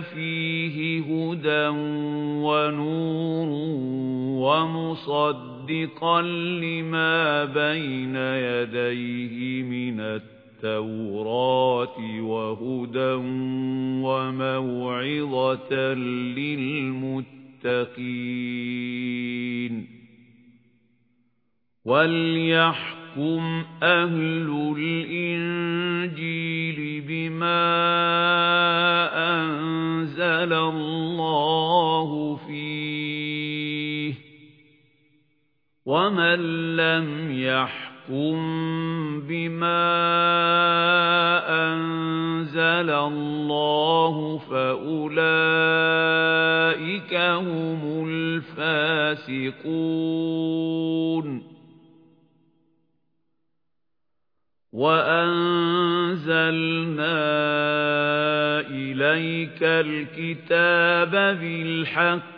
فِيهِ هُدًى وَنُورٌ وَمُصَدِّقًا لِمَا بَيْنَ يَدَيْهِ مِنَ التَّوْرَاةِ وَهُدًى وَمَوْعِظَةً لِلْمُتَّقِينَ. وَلْيَحْكُمْ يَحْكُمْ أَهْلُ وَمَن لَّمْ يَحْكُم بِمَا أَنزَلَ اللَّهُ فَأُولَئِكَ هُمُ الْفَاسِقُونَ وَأَنزَلْنَا إِلَيْكَ الْكِتَابَ بِالْحَقِّ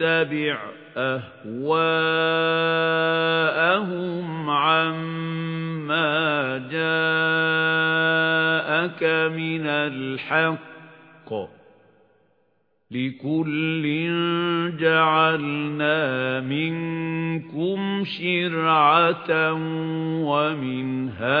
تَتَّبِعْ أَهْوَاءَهُمْ عَمَّا جَاءَكَ مِنَ الْحَقِّ لِكُلٍّ جَعَلْنَا مِنكُمْ شِرْعَةً وَمِنْهَاجًا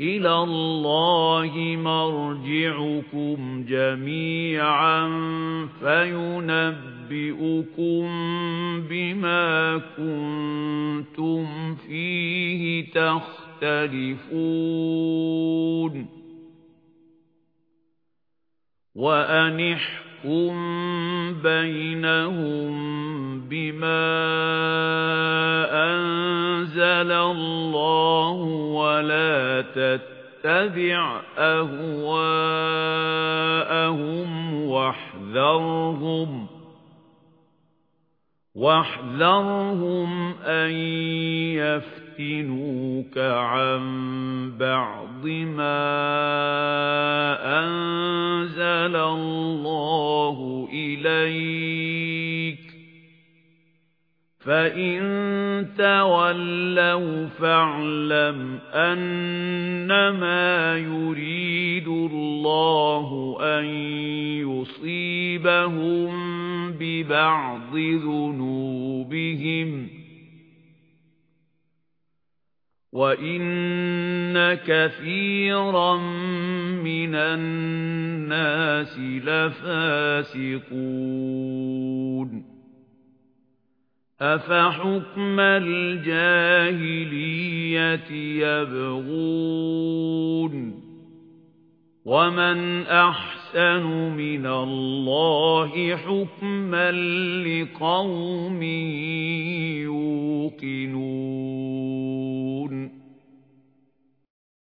إِلَى اللَّهِ مَرْجِعُكُمْ جَمِيعًا فَيُنَبِّئُكُم بِمَا كُنتُمْ فِيهِ تَخْتَلِفُونَ. وَأَنِحْكُم بَيْنَهُم بِمَا أَنزَلَ اللَّهُ تَتَّبِعْ أَهْوَاءَهُمْ وَاحْذَرْهُمْ وَاحْذَرْهُمْ أَن يَفْتِنُوكَ عَن بَعْضِ مَا أَنزَلَ اللَّهُ إِلَيْكَ. فَإِن تَوَلَّوْا فَاعْلَمْ أَنَّمَا يُرِيدُ اللَّهُ أَن يُصِيبَهُم بِبَعْضِ ذُنُوبِهِمْ وَإِنَّ كَثِيرًا مِنَ النَّاسِ لَفَاسِقُونَ أَفَحُكْمَ الْجَاهِلِيَّةِ يَبْغُونَ وَمَنْ أَحْسَنُ مِنَ اللَّهِ حُكْمًا لِقَوْمٍ يُوقِنُونَ